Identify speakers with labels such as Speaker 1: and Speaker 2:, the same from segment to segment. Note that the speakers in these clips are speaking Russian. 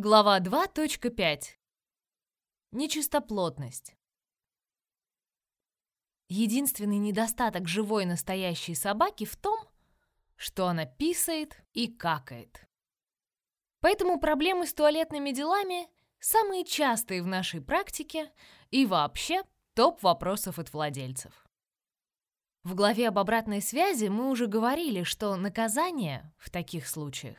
Speaker 1: Глава 2.5. Нечистоплотность. Единственный недостаток живой настоящей собаки в том, что она писает и какает. Поэтому проблемы с туалетными делами самые частые в нашей практике и вообще топ вопросов от владельцев. В главе об обратной связи мы уже говорили, что наказание в таких случаях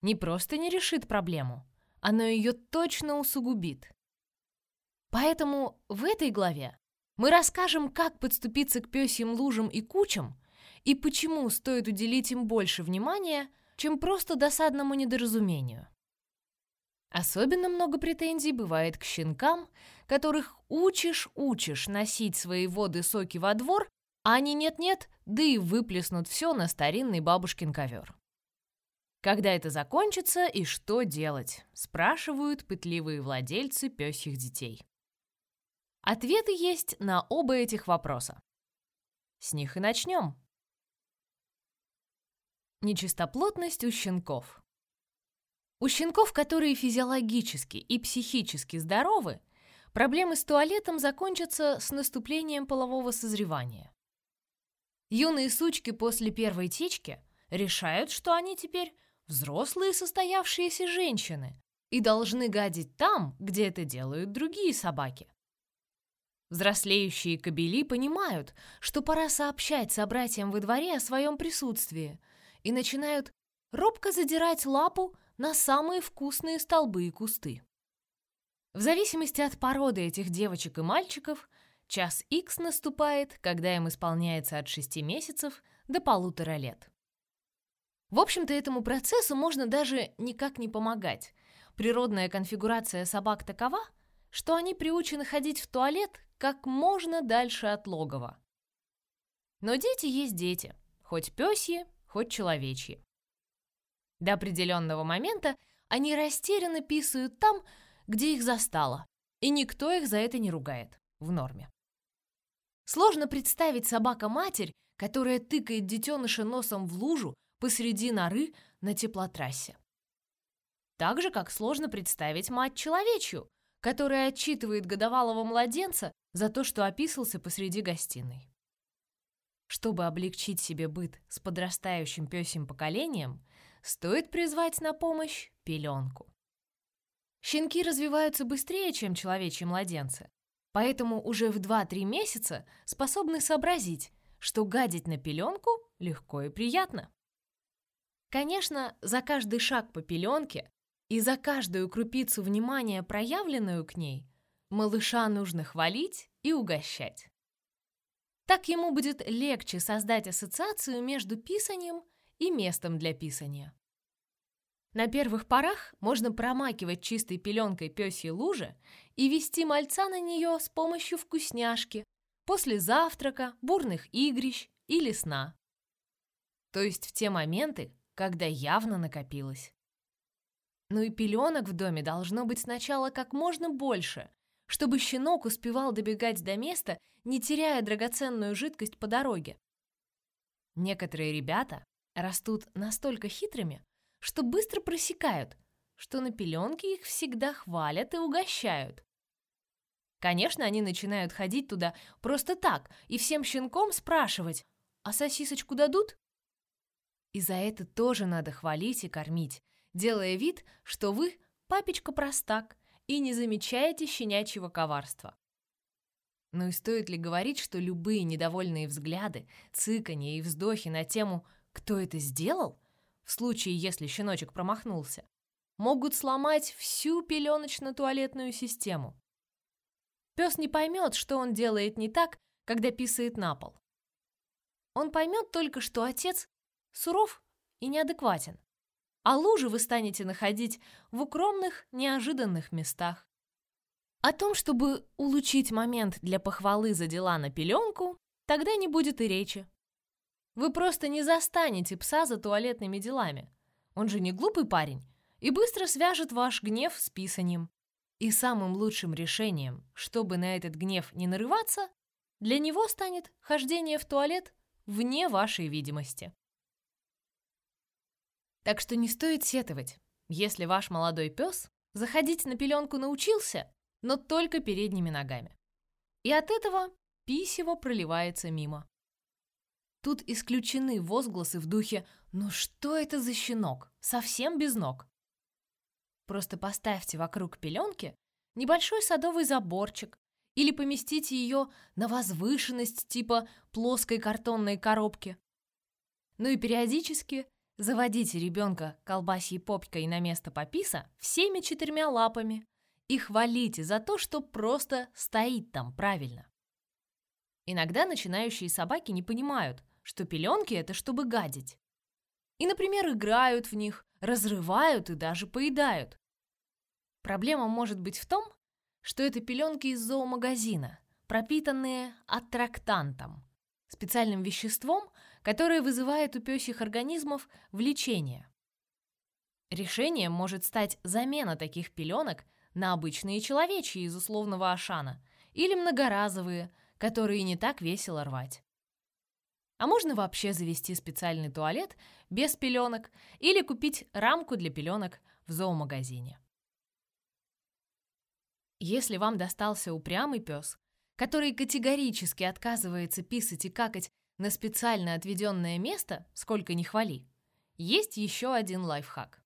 Speaker 1: не просто не решит проблему, оно ее точно усугубит. Поэтому в этой главе мы расскажем, как подступиться к пёсьим лужам и кучам и почему стоит уделить им больше внимания, чем просто досадному недоразумению. Особенно много претензий бывает к щенкам, которых учишь-учишь носить свои воды-соки во двор, а они нет-нет, да и выплеснут все на старинный бабушкин ковер. Когда это закончится и что делать? Спрашивают пытливые владельцы пёсьих детей. Ответы есть на оба этих вопроса. С них и начнем. Нечистоплотность у щенков. У щенков, которые физиологически и психически здоровы, проблемы с туалетом закончатся с наступлением полового созревания. Юные сучки после первой течки решают, что они теперь взрослые состоявшиеся женщины и должны гадить там, где это делают другие собаки. Взрослеющие кобели понимают, что пора сообщать собратьям во дворе о своем присутствии и начинают робко задирать лапу на самые вкусные столбы и кусты. В зависимости от породы этих девочек и мальчиков, час X наступает, когда им исполняется от 6 месяцев до полутора лет. В общем-то, этому процессу можно даже никак не помогать. Природная конфигурация собак такова, что они приучены ходить в туалет как можно дальше от логова. Но дети есть дети, хоть пёсьи, хоть человечьи. До определенного момента они растерянно писают там, где их застало, и никто их за это не ругает, в норме. Сложно представить собака-матерь, которая тыкает детеныша носом в лужу, посреди норы на теплотрассе. Так же, как сложно представить мать человечью, которая отчитывает годовалого младенца за то, что описался посреди гостиной. Чтобы облегчить себе быт с подрастающим пёсим поколением, стоит призвать на помощь пеленку. Щенки развиваются быстрее, чем человечьи младенцы, поэтому уже в 2-3 месяца способны сообразить, что гадить на пеленку легко и приятно. Конечно, за каждый шаг по пеленке и за каждую крупицу внимания, проявленную к ней, малыша нужно хвалить и угощать. Так ему будет легче создать ассоциацию между писанием и местом для писания. На первых порах можно промакивать чистой пеленкой пёсьи лужи и вести мальца на нее с помощью вкусняшки, после завтрака, бурных игрищ или сна. То есть в те моменты, когда явно накопилось. Ну и пеленок в доме должно быть сначала как можно больше, чтобы щенок успевал добегать до места, не теряя драгоценную жидкость по дороге. Некоторые ребята растут настолько хитрыми, что быстро просекают, что на пеленке их всегда хвалят и угощают. Конечно, они начинают ходить туда просто так и всем щенком спрашивать, а сосисочку дадут? И за это тоже надо хвалить и кормить, делая вид, что вы папечка-простак и не замечаете щенячьего коварства. Ну и стоит ли говорить, что любые недовольные взгляды, цыканье и вздохи на тему «кто это сделал?» в случае, если щеночек промахнулся, могут сломать всю пеленочно-туалетную систему. Пес не поймет, что он делает не так, когда писает на пол. Он поймет только, что отец суров и неадекватен. А лужи вы станете находить в укромных, неожиданных местах. О том, чтобы улучшить момент для похвалы за дела на пеленку, тогда не будет и речи. Вы просто не застанете пса за туалетными делами. Он же не глупый парень и быстро свяжет ваш гнев с писанием. И самым лучшим решением, чтобы на этот гнев не нарываться, для него станет хождение в туалет вне вашей видимости. Так что не стоит сетовать, если ваш молодой пес Заходить на пеленку научился, но только передними ногами. И от этого писево проливается мимо. Тут исключены возгласы в духе «Ну что это за щенок? Совсем без ног!» Просто поставьте вокруг пеленки небольшой садовый заборчик или поместите ее на возвышенность типа плоской картонной коробки. Ну и периодически заводите ребенка колбасьей попкой на место пописа всеми четырьмя лапами и хвалите за то, что просто стоит там правильно. Иногда начинающие собаки не понимают, что пеленки – это чтобы гадить. И, например, играют в них, разрывают и даже поедают. Проблема может быть в том, что это пеленки из зоомагазина, пропитанные аттрактантом, специальным веществом, которое вызывает у пёсьих организмов влечение. Решением может стать замена таких пеленок на обычные человечьи из условного ашана или многоразовые, которые не так весело рвать. А можно вообще завести специальный туалет без пеленок или купить рамку для пеленок в зоомагазине. Если вам достался упрямый пес, который категорически отказывается писать и какать на специально отведенное место, сколько ни хвали, есть еще один лайфхак.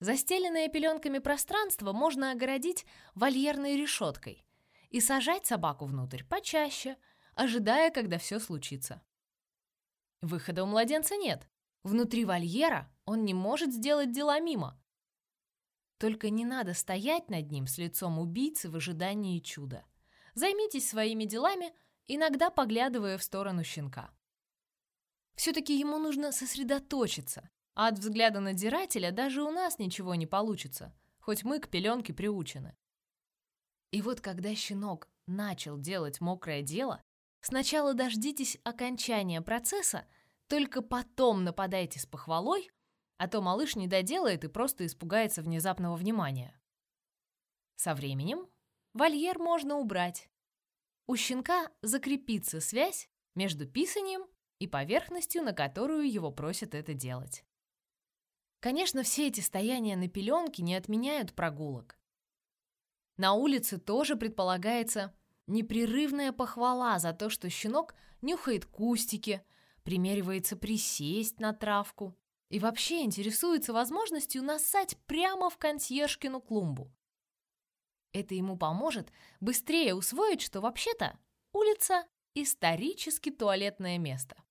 Speaker 1: Застеленное пеленками пространство можно огородить вольерной решеткой и сажать собаку внутрь почаще, ожидая, когда все случится. Выхода у младенца нет. Внутри вольера он не может сделать дела мимо, только не надо стоять над ним с лицом убийцы в ожидании чуда. Займитесь своими делами, иногда поглядывая в сторону щенка. Все-таки ему нужно сосредоточиться, а от взгляда надзирателя даже у нас ничего не получится, хоть мы к пеленке приучены. И вот когда щенок начал делать мокрое дело, сначала дождитесь окончания процесса, только потом нападайте с похвалой, а то малыш не доделает и просто испугается внезапного внимания. Со временем вольер можно убрать. У щенка закрепится связь между писанием и поверхностью, на которую его просят это делать. Конечно, все эти стояния на пеленке не отменяют прогулок. На улице тоже предполагается непрерывная похвала за то, что щенок нюхает кустики, примеривается присесть на травку, и вообще интересуется возможностью нассать прямо в консьержкину клумбу. Это ему поможет быстрее усвоить, что вообще-то улица – исторически туалетное место.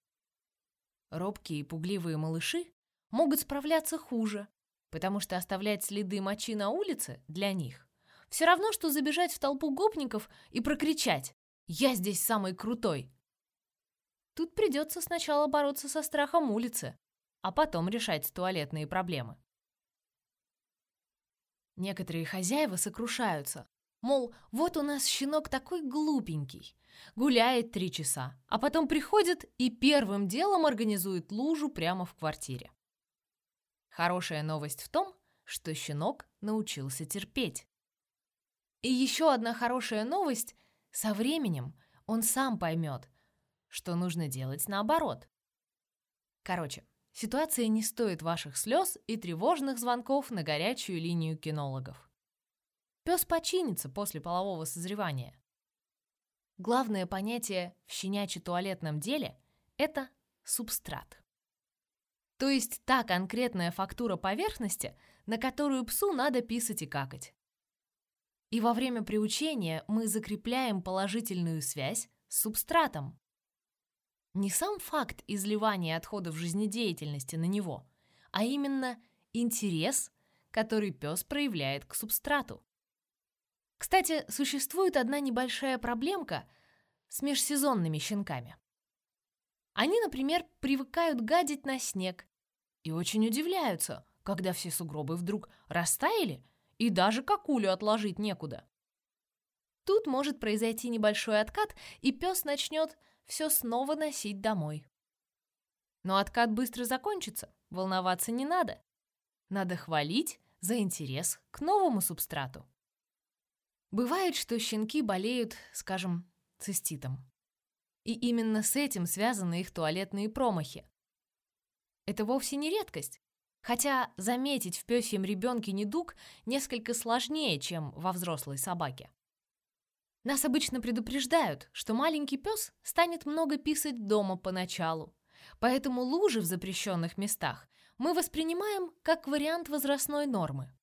Speaker 1: Робкие и пугливые малыши могут справляться хуже, потому что оставлять следы мочи на улице для них все равно, что забежать в толпу гопников и прокричать «Я здесь самый крутой!». Тут придется сначала бороться со страхом улицы, а потом решать туалетные проблемы. Некоторые хозяева сокрушаются, мол, вот у нас щенок такой глупенький, гуляет три часа, а потом приходит и первым делом организует лужу прямо в квартире. Хорошая новость в том, что щенок научился терпеть. И еще одна хорошая новость – со временем он сам поймет, что нужно делать наоборот. Короче, Ситуация не стоит ваших слез и тревожных звонков на горячую линию кинологов. Пес починится после полового созревания. Главное понятие в щенячье-туалетном деле – это субстрат. То есть та конкретная фактура поверхности, на которую псу надо писать и какать. И во время приучения мы закрепляем положительную связь с субстратом. Не сам факт изливания отходов жизнедеятельности на него, а именно интерес, который пес проявляет к субстрату. Кстати, существует одна небольшая проблемка с межсезонными щенками. Они, например, привыкают гадить на снег и очень удивляются, когда все сугробы вдруг растаяли и даже какулю отложить некуда. Тут может произойти небольшой откат, и пес начнет все снова носить домой. Но откат быстро закончится, волноваться не надо. Надо хвалить за интерес к новому субстрату. Бывает, что щенки болеют, скажем, циститом. И именно с этим связаны их туалетные промахи. Это вовсе не редкость. Хотя заметить в пёсьем ребенке недуг несколько сложнее, чем во взрослой собаке. Нас обычно предупреждают, что маленький пес станет много писать дома поначалу, поэтому лужи в запрещенных местах мы воспринимаем как вариант возрастной нормы.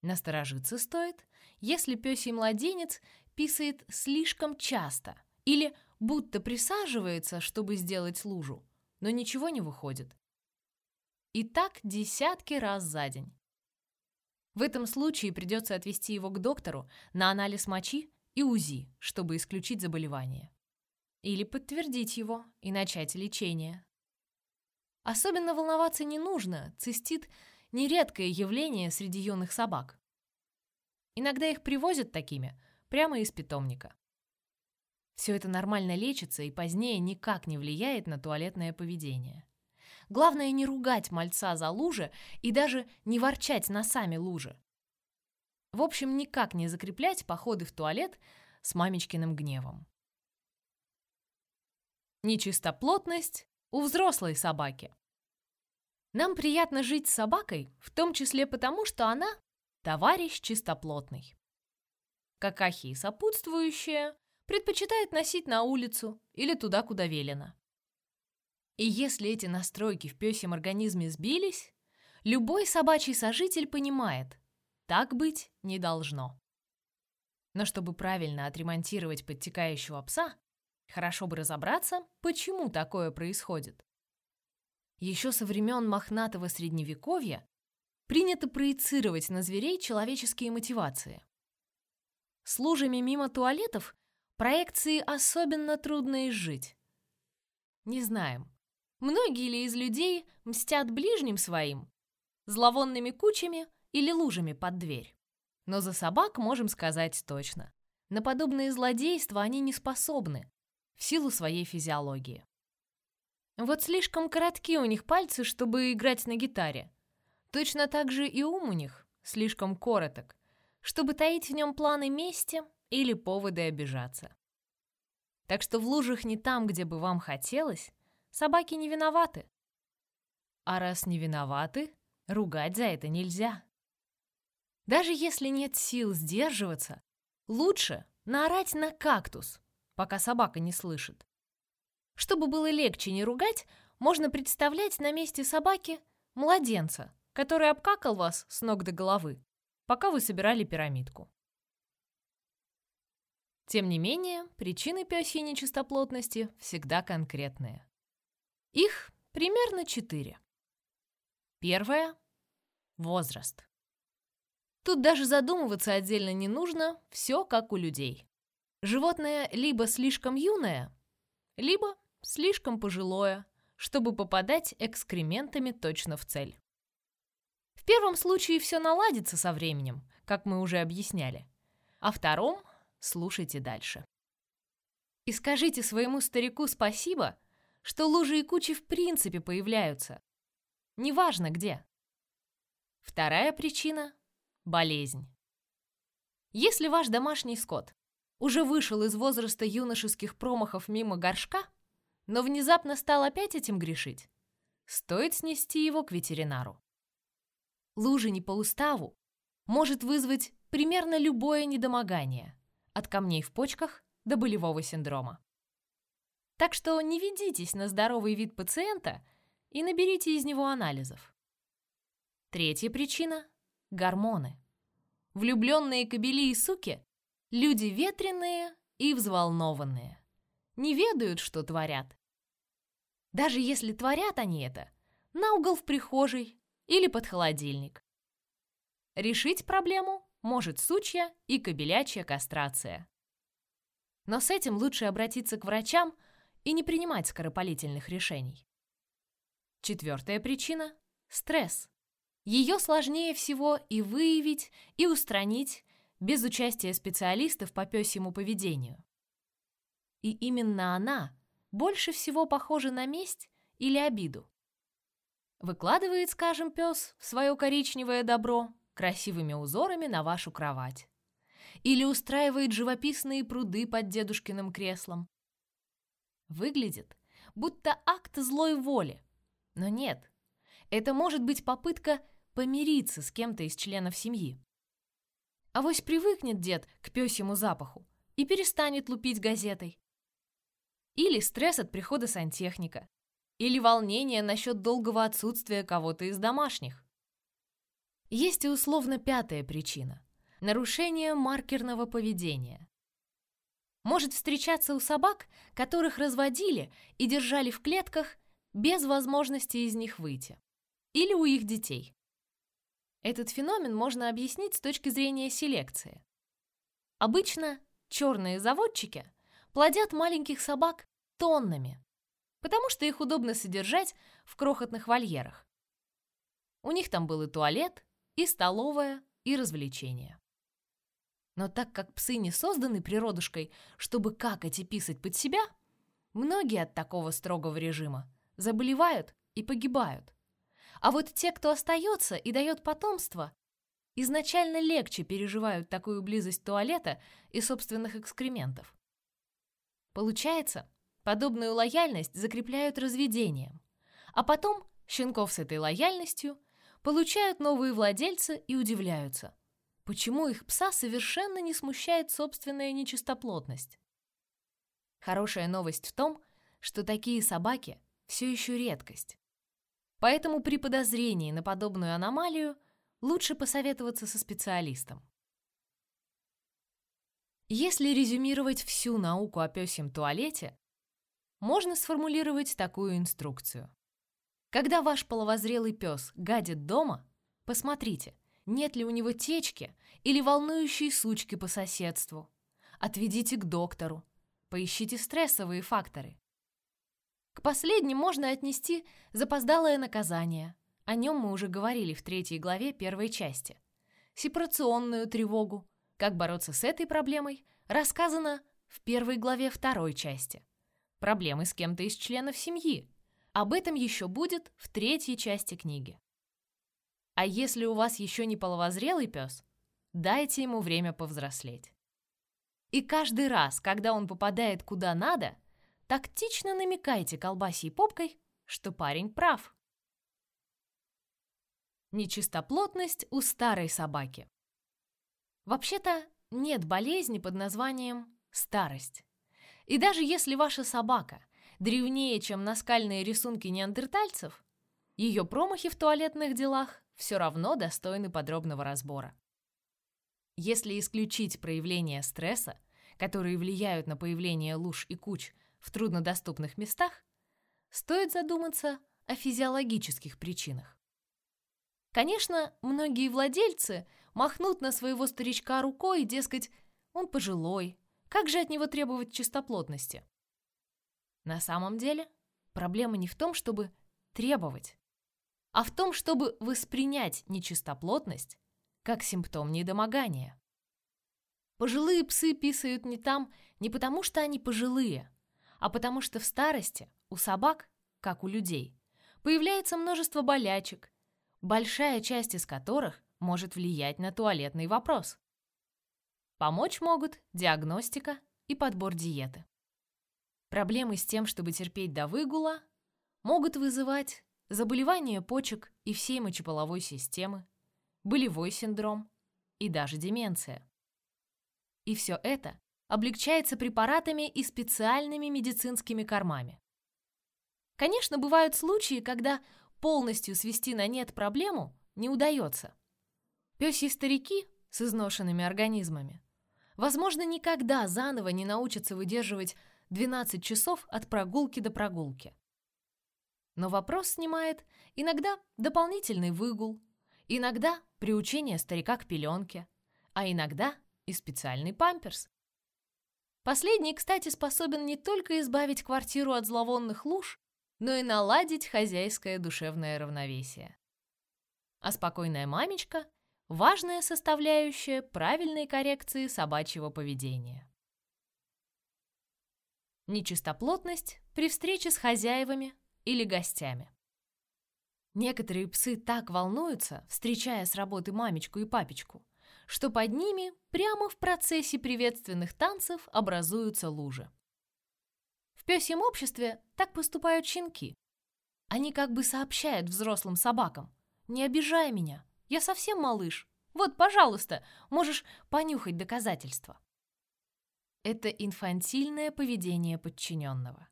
Speaker 1: Насторожиться стоит, если пёсий младенец писает слишком часто или будто присаживается, чтобы сделать лужу, но ничего не выходит. И так десятки раз за день. В этом случае придется отвести его к доктору на анализ мочи и УЗИ, чтобы исключить заболевание. Или подтвердить его и начать лечение. Особенно волноваться не нужно, цистит – нередкое явление среди юных собак. Иногда их привозят такими, прямо из питомника. Все это нормально лечится и позднее никак не влияет на туалетное поведение. Главное не ругать мальца за лужи и даже не ворчать на сами лужи. В общем, никак не закреплять походы в туалет с мамечкиным гневом. Нечистоплотность у взрослой собаки. Нам приятно жить с собакой, в том числе потому, что она товарищ чистоплотный. Какахи и сопутствующие предпочитает носить на улицу или туда, куда велено. И если эти настройки в пёсьем организме сбились, любой собачий сожитель понимает, так быть не должно. Но чтобы правильно отремонтировать подтекающего пса, хорошо бы разобраться, почему такое происходит. Еще со времен мохнатого средневековья принято проецировать на зверей человеческие мотивации. С лужами мимо туалетов проекции особенно трудно изжить. Не знаем, многие ли из людей мстят ближним своим, зловонными кучами или лужами под дверь. Но за собак можем сказать точно. На подобные злодейства они не способны, в силу своей физиологии. Вот слишком коротки у них пальцы, чтобы играть на гитаре. Точно так же и ум у них слишком короток, чтобы таить в нем планы мести или поводы обижаться. Так что в лужах не там, где бы вам хотелось, собаки не виноваты. А раз не виноваты, ругать за это нельзя. Даже если нет сил сдерживаться, лучше наорать на кактус, пока собака не слышит. Чтобы было легче не ругать, можно представлять на месте собаки младенца, который обкакал вас с ног до головы, пока вы собирали пирамидку. Тем не менее, причины пёсьей нечистоплотности всегда конкретные. Их примерно четыре. Первое – возраст. Тут даже задумываться отдельно не нужно, все как у людей. Животное либо слишком юное, либо слишком пожилое, чтобы попадать экскрементами точно в цель. В первом случае все наладится со временем, как мы уже объясняли. А втором слушайте дальше. И скажите своему старику спасибо, что лужи и кучи в принципе появляются. Неважно где. Вторая причина – болезнь. Если ваш домашний скот уже вышел из возраста юношеских промахов мимо горшка, но внезапно стал опять этим грешить, стоит снести его к ветеринару. Лужи не по уставу может вызвать примерно любое недомогание, от камней в почках до болевого синдрома. Так что не ведитесь на здоровый вид пациента и наберите из него анализов. Третья причина – гормоны. Влюбленные кобели и суки – люди ветреные и взволнованные. Не ведают, что творят. Даже если творят они это, на угол в прихожей или под холодильник. Решить проблему может сучья и кобелячья кастрация. Но с этим лучше обратиться к врачам и не принимать скоропалительных решений. Четвертая причина – стресс. Ее сложнее всего и выявить, и устранить без участия специалистов по пёсьему поведению. И именно она больше всего похожа на месть или обиду. Выкладывает, скажем, пес свое коричневое добро красивыми узорами на вашу кровать. Или устраивает живописные пруды под дедушкиным креслом. Выглядит, будто акт злой воли. Но нет, Это может быть попытка помириться с кем-то из членов семьи. Авось привыкнет дед к пёсьему запаху и перестанет лупить газетой. Или стресс от прихода сантехника. Или волнение насчет долгого отсутствия кого-то из домашних. Есть и условно пятая причина – нарушение маркерного поведения. Может встречаться у собак, которых разводили и держали в клетках без возможности из них выйти. Или у их детей. Этот феномен можно объяснить с точки зрения селекции. Обычно черные заводчики плодят маленьких собак тоннами, потому что их удобно содержать в крохотных вольерах. У них там был и туалет, и столовая, и развлечения. Но так как псы не созданы природушкой, чтобы какать и писать под себя, многие от такого строгого режима заболевают и погибают. А вот те, кто остается и дает потомство, изначально легче переживают такую близость туалета и собственных экскрементов. Получается, подобную лояльность закрепляют разведением, а потом щенков с этой лояльностью получают новые владельцы и удивляются, почему их пса совершенно не смущает собственная нечистоплотность. Хорошая новость в том, что такие собаки все еще редкость. Поэтому при подозрении на подобную аномалию лучше посоветоваться со специалистом. Если резюмировать всю науку о пёсьем туалете, можно сформулировать такую инструкцию. Когда ваш половозрелый пес гадит дома, посмотрите, нет ли у него течки или волнующей сучки по соседству. Отведите к доктору. Поищите стрессовые факторы. К последним можно отнести запоздалое наказание. О нем мы уже говорили в третьей главе первой части. Сепарационную тревогу. Как бороться с этой проблемой, рассказано в первой главе второй части. Проблемы с кем-то из членов семьи. Об этом еще будет в третьей части книги. А если у вас еще не половозрелый пес, дайте ему время повзрослеть. И каждый раз, когда он попадает куда надо, тактично намекайте колбасей попкой, что парень прав. Нечистоплотность у старой собаки. Вообще-то нет болезни под названием старость. И даже если ваша собака древнее, чем наскальные рисунки неандертальцев, ее промахи в туалетных делах все равно достойны подробного разбора. Если исключить проявления стресса, которые влияют на появление луж и куч в труднодоступных местах, стоит задуматься о физиологических причинах. Конечно, многие владельцы махнут на своего старичка рукой, дескать, он пожилой, как же от него требовать чистоплотности? На самом деле, проблема не в том, чтобы требовать, а в том, чтобы воспринять нечистоплотность как симптом недомогания. Пожилые псы писают не там не потому, что они пожилые, а потому что в старости у собак, как у людей, появляется множество болячек, большая часть из которых может влиять на туалетный вопрос. Помочь могут диагностика и подбор диеты. Проблемы с тем, чтобы терпеть до выгула, могут вызывать заболевания почек и всей мочеполовой системы, болевой синдром и даже деменция. И все это облегчается препаратами и специальными медицинскими кормами. Конечно, бывают случаи, когда полностью свести на нет проблему не удается. Пёсьи старики с изношенными организмами, возможно, никогда заново не научатся выдерживать 12 часов от прогулки до прогулки. Но вопрос снимает иногда дополнительный выгул, иногда приучение старика к пеленке, а иногда и специальный памперс. Последний, кстати, способен не только избавить квартиру от зловонных луж, но и наладить хозяйское душевное равновесие. А спокойная мамечка – важная составляющая правильной коррекции собачьего поведения. Нечистоплотность при встрече с хозяевами или гостями. Некоторые псы так волнуются, встречая с работы мамечку и папечку, что под ними прямо в процессе приветственных танцев образуются лужи. В пёсьем обществе так поступают щенки. Они как бы сообщают взрослым собакам. «Не обижай меня, я совсем малыш. Вот, пожалуйста, можешь понюхать доказательства». Это инфантильное поведение подчиненного.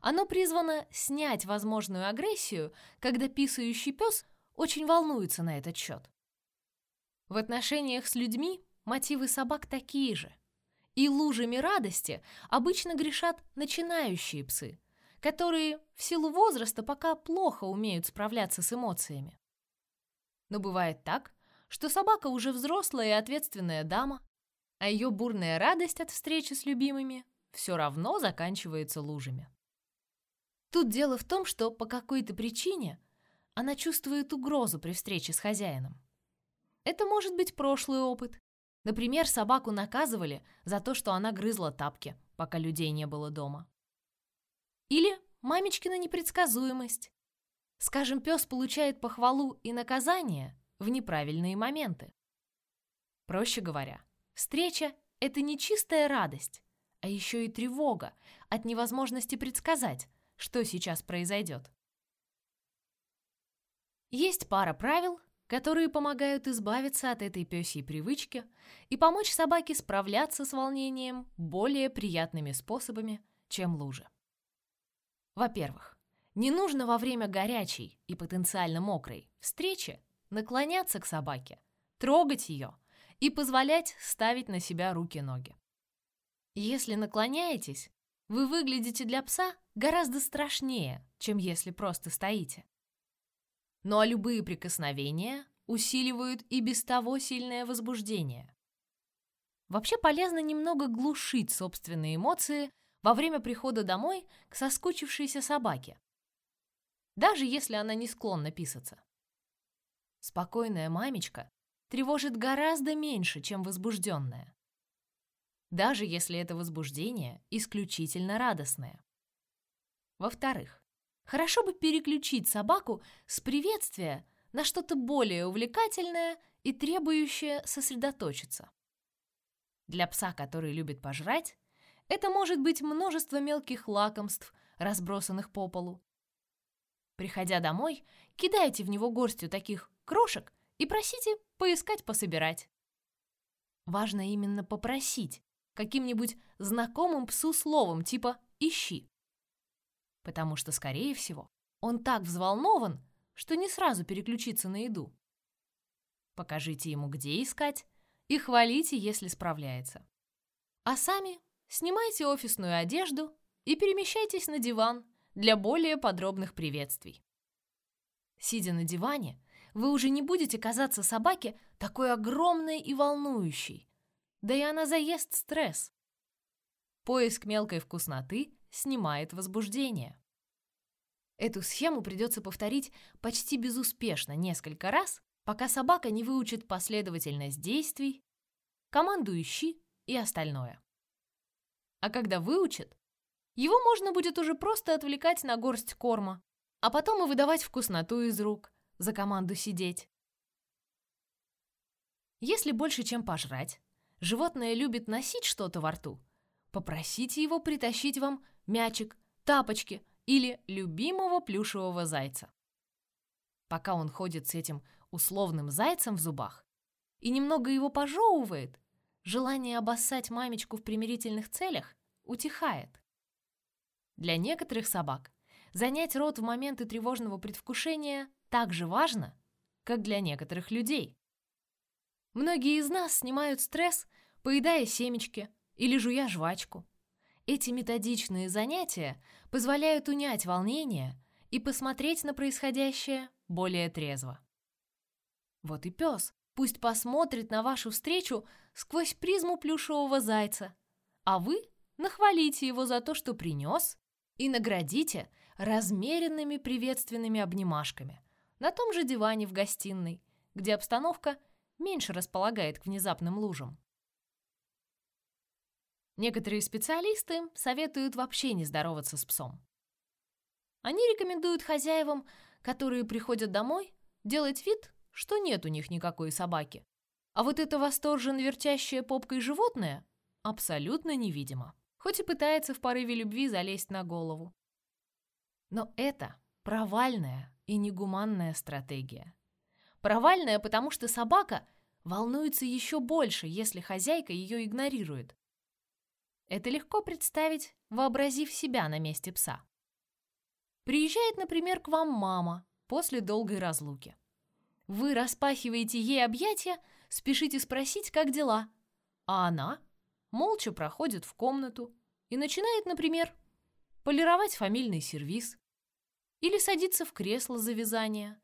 Speaker 1: Оно призвано снять возможную агрессию, когда писающий пес очень волнуется на этот счет. В отношениях с людьми мотивы собак такие же. И лужами радости обычно грешат начинающие псы, которые в силу возраста пока плохо умеют справляться с эмоциями. Но бывает так, что собака уже взрослая и ответственная дама, а ее бурная радость от встречи с любимыми все равно заканчивается лужами. Тут дело в том, что по какой-то причине она чувствует угрозу при встрече с хозяином. Это может быть прошлый опыт. Например, собаку наказывали за то, что она грызла тапки, пока людей не было дома. Или мамечкина непредсказуемость. Скажем, пес получает похвалу и наказание в неправильные моменты. Проще говоря, встреча – это не чистая радость, а еще и тревога от невозможности предсказать, что сейчас произойдет. Есть пара правил, которые помогают избавиться от этой пёсьей привычки и помочь собаке справляться с волнением более приятными способами, чем лужи. Во-первых, не нужно во время горячей и потенциально мокрой встречи наклоняться к собаке, трогать ее и позволять ставить на себя руки-ноги. Если наклоняетесь, вы выглядите для пса гораздо страшнее, чем если просто стоите. Ну а любые прикосновения усиливают и без того сильное возбуждение. Вообще полезно немного глушить собственные эмоции во время прихода домой к соскучившейся собаке, даже если она не склонна писаться. Спокойная мамечка тревожит гораздо меньше, чем возбужденная. Даже если это возбуждение исключительно радостное. Во-вторых, Хорошо бы переключить собаку с приветствия на что-то более увлекательное и требующее сосредоточиться. Для пса, который любит пожрать, это может быть множество мелких лакомств, разбросанных по полу. Приходя домой, кидайте в него горстью таких крошек и просите поискать пособирать. Важно именно попросить, каким-нибудь знакомым псу словом типа «ищи» потому что, скорее всего, он так взволнован, что не сразу переключится на еду. Покажите ему, где искать, и хвалите, если справляется. А сами снимайте офисную одежду и перемещайтесь на диван для более подробных приветствий. Сидя на диване, вы уже не будете казаться собаке такой огромной и волнующей, да и она заест стресс. Поиск мелкой вкусноты снимает возбуждение. Эту схему придется повторить почти безуспешно несколько раз, пока собака не выучит последовательность действий, команду «ищи» и остальное. А когда выучит, его можно будет уже просто отвлекать на горсть корма, а потом и выдавать вкусноту из рук, за команду сидеть. Если больше, чем пожрать, животное любит носить что-то во рту, попросите его притащить вам мячик, тапочки или любимого плюшевого зайца. Пока он ходит с этим условным зайцем в зубах и немного его пожевывает, желание обоссать мамечку в примирительных целях утихает. Для некоторых собак занять рот в моменты тревожного предвкушения так же важно, как для некоторых людей. Многие из нас снимают стресс, поедая семечки или жуя жвачку. Эти методичные занятия позволяют унять волнение и посмотреть на происходящее более трезво. Вот и пес пусть посмотрит на вашу встречу сквозь призму плюшевого зайца, а вы нахвалите его за то, что принес, и наградите размеренными приветственными обнимашками на том же диване в гостиной, где обстановка меньше располагает к внезапным лужам. Некоторые специалисты советуют вообще не здороваться с псом. Они рекомендуют хозяевам, которые приходят домой, делать вид, что нет у них никакой собаки. А вот это восторженно вертящее попкой животное абсолютно невидимо, хоть и пытается в порыве любви залезть на голову. Но это провальная и негуманная стратегия. Провальная, потому что собака волнуется еще больше, если хозяйка ее игнорирует. Это легко представить, вообразив себя на месте пса. Приезжает, например, к вам мама после долгой разлуки. Вы распахиваете ей объятия, спешите спросить, как дела, а она молча проходит в комнату и начинает, например, полировать фамильный сервиз или садиться в кресло за вязание,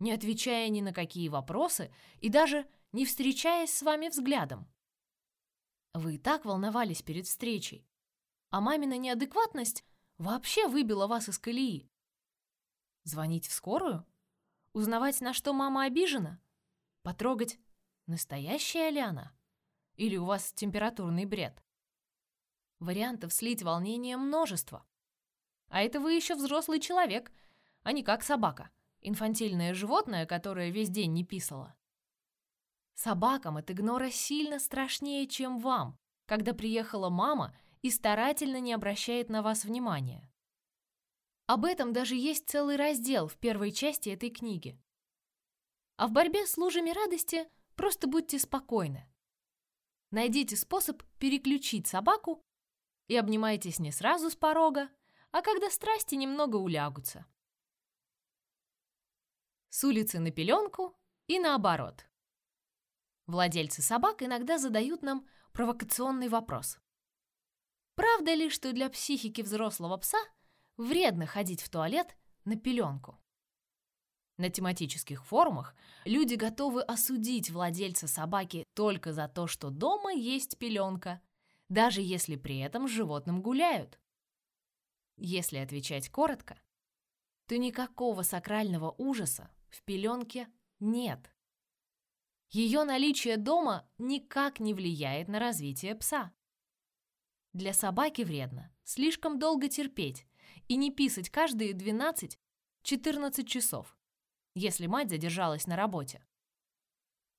Speaker 1: не отвечая ни на какие вопросы и даже не встречаясь с вами взглядом. Вы и так волновались перед встречей, а мамина неадекватность вообще выбила вас из колеи. Звонить в скорую? Узнавать, на что мама обижена? Потрогать, настоящая ли она? Или у вас температурный бред? Вариантов слить волнение множество. А это вы еще взрослый человек, а не как собака, инфантильное животное, которое весь день не писало. Собакам от игнора сильно страшнее, чем вам, когда приехала мама и старательно не обращает на вас внимания. Об этом даже есть целый раздел в первой части этой книги. А в борьбе с лужами радости просто будьте спокойны. Найдите способ переключить собаку и обнимайтесь не сразу с порога, а когда страсти немного улягутся. С улицы на пеленку и наоборот. Владельцы собак иногда задают нам провокационный вопрос. Правда ли, что для психики взрослого пса вредно ходить в туалет на пеленку? На тематических форумах люди готовы осудить владельца собаки только за то, что дома есть пеленка, даже если при этом с животным гуляют. Если отвечать коротко, то никакого сакрального ужаса в пеленке нет. Ее наличие дома никак не влияет на развитие пса. Для собаки вредно слишком долго терпеть и не писать каждые 12-14 часов, если мать задержалась на работе.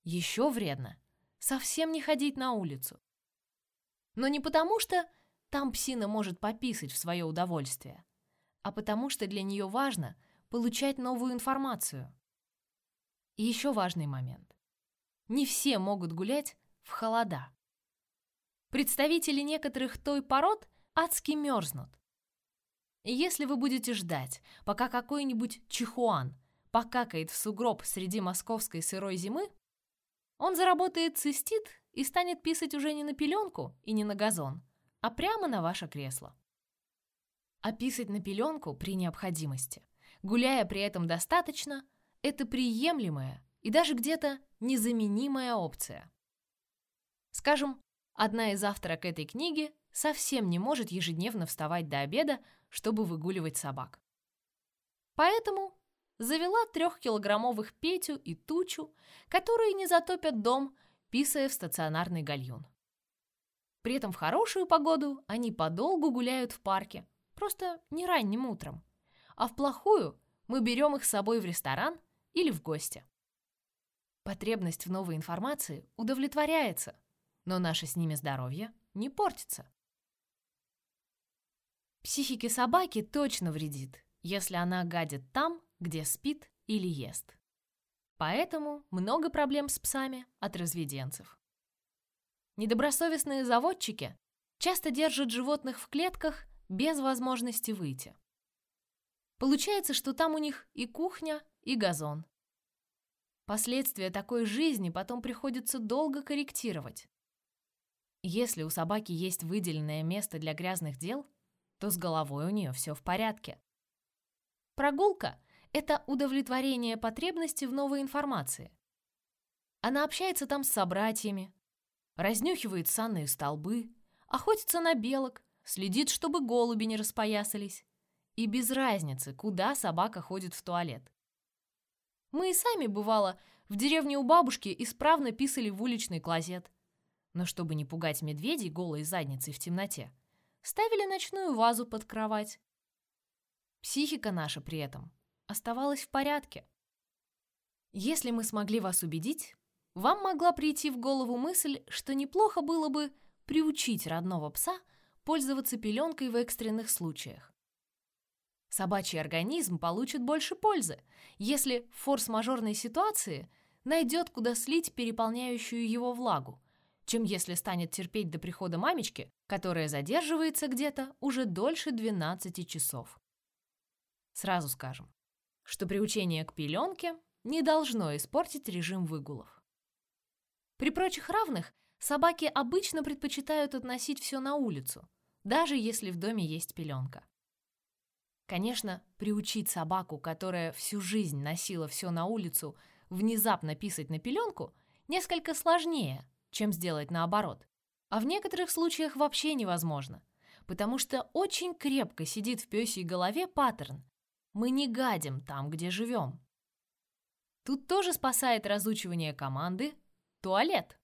Speaker 1: Еще вредно совсем не ходить на улицу. Но не потому, что там псина может пописать в свое удовольствие, а потому что для нее важно получать новую информацию. И еще важный момент. Не все могут гулять в холода. Представители некоторых той пород адски мерзнут. Если вы будете ждать, пока какой-нибудь чихуан покакает в сугроб среди московской сырой зимы, он заработает цистит и станет писать уже не на пеленку и не на газон, а прямо на ваше кресло. А писать на пеленку при необходимости, гуляя при этом достаточно, это приемлемая и даже где-то незаменимая опция. Скажем, одна из авторок этой книги совсем не может ежедневно вставать до обеда, чтобы выгуливать собак. Поэтому завела трехкилограммовых Петю и Тучу, которые не затопят дом, писая в стационарный гальюн. При этом в хорошую погоду они подолгу гуляют в парке, просто не ранним утром. А в плохую мы берем их с собой в ресторан или в гости. Потребность в новой информации удовлетворяется, но наше с ними здоровье не портится. Психике собаки точно вредит, если она гадит там, где спит или ест. Поэтому много проблем с псами от разведенцев. Недобросовестные заводчики часто держат животных в клетках без возможности выйти. Получается, что там у них и кухня, и газон. Последствия такой жизни потом приходится долго корректировать. Если у собаки есть выделенное место для грязных дел, то с головой у нее все в порядке. Прогулка это удовлетворение потребности в новой информации. Она общается там с собратьями, разнюхивает санные столбы, охотится на белок, следит, чтобы голуби не распоясались. И без разницы, куда собака ходит в туалет. Мы и сами, бывало, в деревне у бабушки исправно писали в уличный клозет. Но чтобы не пугать медведей голой задницей в темноте, ставили ночную вазу под кровать. Психика наша при этом оставалась в порядке. Если мы смогли вас убедить, вам могла прийти в голову мысль, что неплохо было бы приучить родного пса пользоваться пеленкой в экстренных случаях. Собачий организм получит больше пользы, если в форс-мажорной ситуации найдет, куда слить переполняющую его влагу, чем если станет терпеть до прихода мамечки, которая задерживается где-то уже дольше 12 часов. Сразу скажем, что приучение к пеленке не должно испортить режим выгулов. При прочих равных собаки обычно предпочитают относить все на улицу, даже если в доме есть пеленка. Конечно, приучить собаку, которая всю жизнь носила все на улицу, внезапно писать на пеленку несколько сложнее, чем сделать наоборот. А в некоторых случаях вообще невозможно, потому что очень крепко сидит в пёсей голове паттерн «мы не гадим там, где живем». Тут тоже спасает разучивание команды «туалет».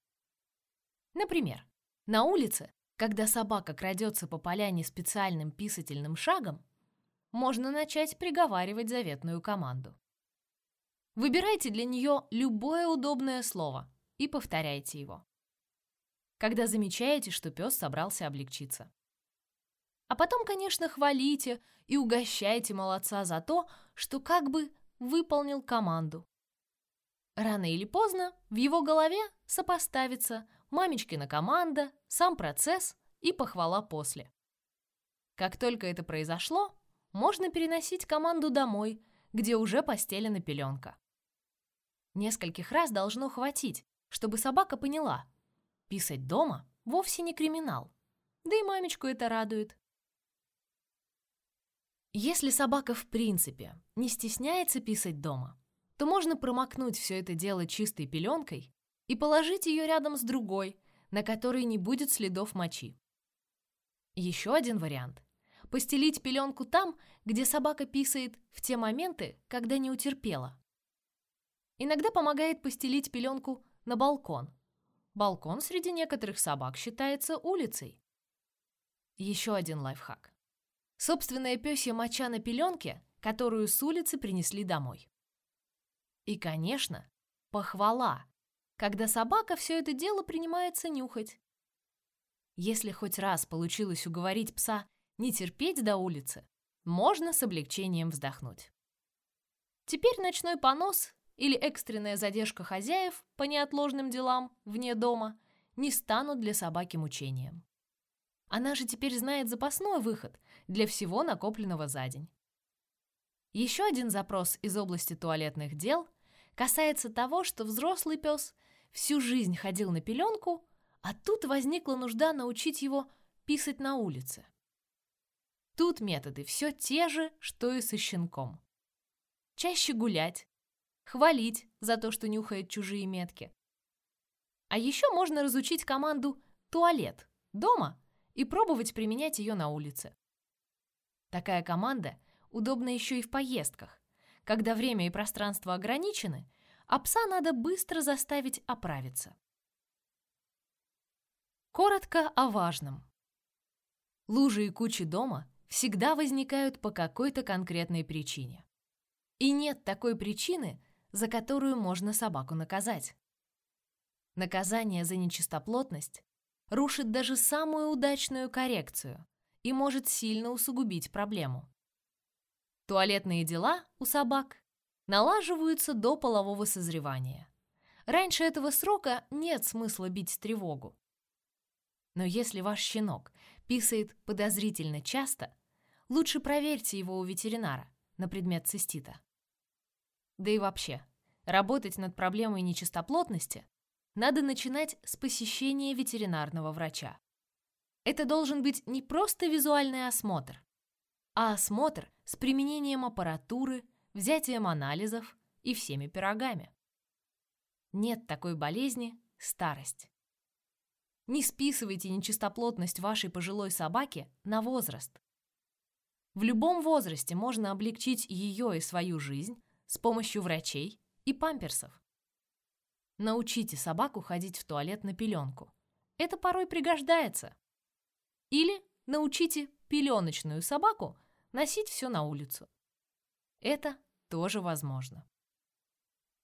Speaker 1: Например, на улице, когда собака крадется по поляне специальным писательным шагом, можно начать приговаривать заветную команду. Выбирайте для нее любое удобное слово и повторяйте его. Когда замечаете, что пес собрался облегчиться. А потом, конечно, хвалите и угощайте молодца за то, что как бы выполнил команду. Рано или поздно в его голове сопоставится мамечкина команда, сам процесс и похвала после. Как только это произошло, можно переносить команду домой, где уже постелена пеленка. Нескольких раз должно хватить, чтобы собака поняла, писать дома вовсе не криминал, да и мамечку это радует. Если собака в принципе не стесняется писать дома, то можно промокнуть все это дело чистой пеленкой и положить ее рядом с другой, на которой не будет следов мочи. Еще один вариант – постелить пеленку там, где собака писает в те моменты, когда не утерпела. Иногда помогает постелить пеленку на балкон. Балкон среди некоторых собак считается улицей. Еще один лайфхак. Собственная пёсья моча на пеленке, которую с улицы принесли домой. И, конечно, похвала, когда собака все это дело принимается нюхать. Если хоть раз получилось уговорить пса не терпеть до улицы, можно с облегчением вздохнуть. Теперь ночной понос или экстренная задержка хозяев по неотложным делам вне дома не станут для собаки мучением. Она же теперь знает запасной выход для всего накопленного за день. Еще один запрос из области туалетных дел касается того, что взрослый пес всю жизнь ходил на пеленку, а тут возникла нужда научить его писать на улице. Тут методы все те же, что и со щенком. Чаще гулять, хвалить за то, что нюхает чужие метки. А еще можно разучить команду «туалет» дома и пробовать применять ее на улице. Такая команда – удобно еще и в поездках, когда время и пространство ограничены, а пса надо быстро заставить оправиться. Коротко о важном. Лужи и кучи дома всегда возникают по какой-то конкретной причине. И нет такой причины, за которую можно собаку наказать. Наказание за нечистоплотность рушит даже самую удачную коррекцию и может сильно усугубить проблему. Туалетные дела у собак налаживаются до полового созревания. Раньше этого срока нет смысла бить тревогу. Но если ваш щенок писает подозрительно часто, лучше проверьте его у ветеринара на предмет цистита. Да и вообще, работать над проблемой нечистоплотности надо начинать с посещения ветеринарного врача. Это должен быть не просто визуальный осмотр, а осмотр с применением аппаратуры, взятием анализов и всеми пирогами. Нет такой болезни – старость. Не списывайте нечистоплотность вашей пожилой собаки на возраст. В любом возрасте можно облегчить ее и свою жизнь с помощью врачей и памперсов. Научите собаку ходить в туалет на пеленку. Это порой пригождается. Или научите пеленочную собаку носить все на улицу. Это тоже возможно.